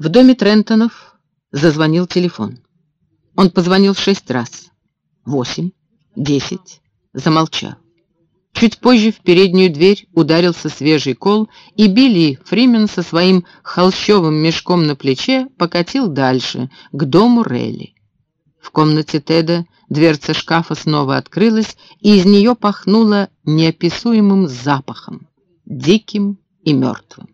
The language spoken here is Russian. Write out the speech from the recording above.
В доме Трентонов зазвонил телефон. Он позвонил шесть раз. Восемь, десять, замолчал. Чуть позже в переднюю дверь ударился свежий кол, и Билли Фримен со своим холщовым мешком на плече покатил дальше, к дому Релли. В комнате Теда дверца шкафа снова открылась, и из нее пахнуло неописуемым запахом, диким и мертвым.